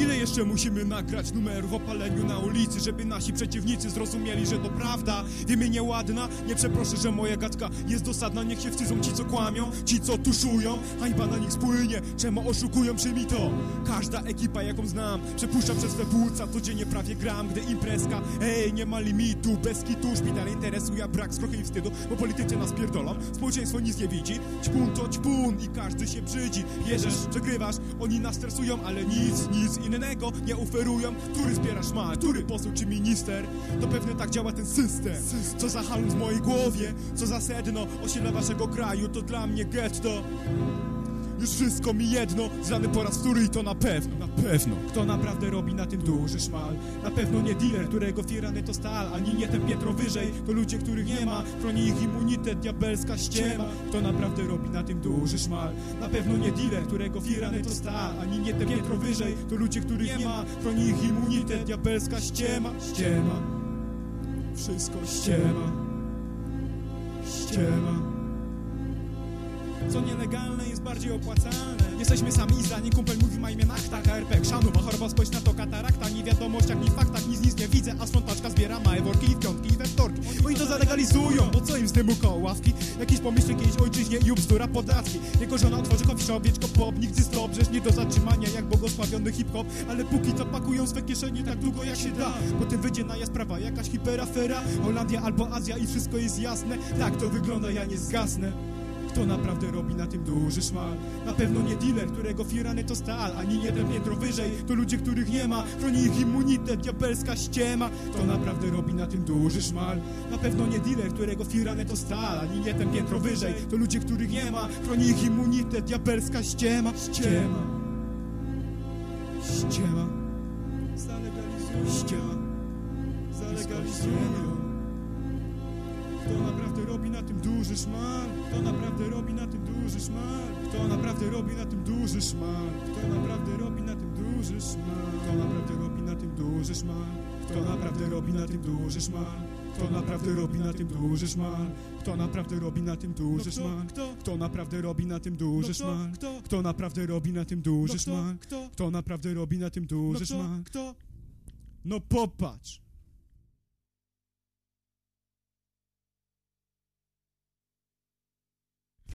You know, Jeszcze musimy nagrać numer w opaleniu na ulicy Żeby nasi przeciwnicy zrozumieli, że to prawda. Wiemy nieładna, nie przeproszę, że moja gadka jest dosadna. Niech się wstydzą ci, co kłamią, ci, co tuszują Hańba na nich spłynie, czemu oszukują, przyjmij to. Każda ekipa, jaką znam, przepuszcza przez te płuca. Codziennie prawie gram, gdy imprezka Ej, nie ma limitu, bez kitu Szpital interesuje, brak skruchy i wstydu Bo politycy nas pierdolą, społeczeństwo nic nie widzi. Ćpun to ćpun i każdy się brzydzi. Bierzesz, przegrywasz, oni nas stresują Ale nic, nic innego nie oferują Który zbierasz ma, który poseł czy minister. To pewnie tak działa ten system. Co za halum w mojej głowie, co za sedno Osiedla waszego kraju, to dla mnie getto już wszystko mi jedno, zrany po raz wtóry i to na pewno, na pewno. Kto naprawdę robi na tym duży szmal? Na pewno nie dealer, którego firany to stal Ani nie ten piętro wyżej, to ludzie, których nie ma. Chroni ich immunitet, diabelska ściema. Kto naprawdę robi na tym duży szmal? Na pewno nie dealer, którego firany to stal Ani nie ten piętro wyżej, to ludzie, których nie ma. Chroni ich immunitet, diabelska ściema. Ściema. Wszystko ściema. Ściema co nielegalne jest bardziej opłacalne. Jesteśmy sami zdani, kumpel mówi ma imię Nachta KRP Krzanu, ma choroba spójrz to katarakta Nie wiadomościach, ni faktach, nic nic nie widzę A sprzątaczka zbiera małe worki i w piątki i we wtorki. Oni to zalegalizują, bo co im z tym koło ławki? Jakiś pomysł kiedyś ojczyźnie i ubzdura podatki. Jego żona otworzy coffee shop, wieczko pop Nigdy stop, przecież nie do zatrzymania jak błogosławiony hip-hop. Ale póki co pakują swe kieszenie tak długo jak się da. Potem wyjdzie na sprawa, jakaś hiperafera. Holandia albo Azja i wszystko jest jasne. Tak to wygląda, ja nie zgasnę kto naprawdę robi na tym duży szmal? Na pewno nie dealer, którego firany to stal Ani jeden piętro wyżej, to ludzie, których nie ma Chroni ich immunitet, diabelska ściema. Kto naprawdę robi na tym duży szmal? Na pewno nie dealer, którego firany to stal Ani jeden piętro wyżej, to ludzie, których nie ma Chroni ich immunitet, diabelska ściema. Ściema. Ściema. Zalegalizują Ściema. Zalegalizują kto naprawdę robi na tym duży szmal? Kto naprawdę robi na tym duży szmal? Kto naprawdę robi na tym duży szmal? Kto naprawdę robi na tym duży szmal? Kto naprawdę robi na tym duży szmal? Kto naprawdę robi na tym duży szmal? Kto naprawdę robi na tym duży szmal? Kto naprawdę robi na tym duży szmal? Kto naprawdę robi na tym duży szmal? Kto naprawdę robi na tym duży szmal? Kto naprawdę robi na tym duży szmal? No popatrz!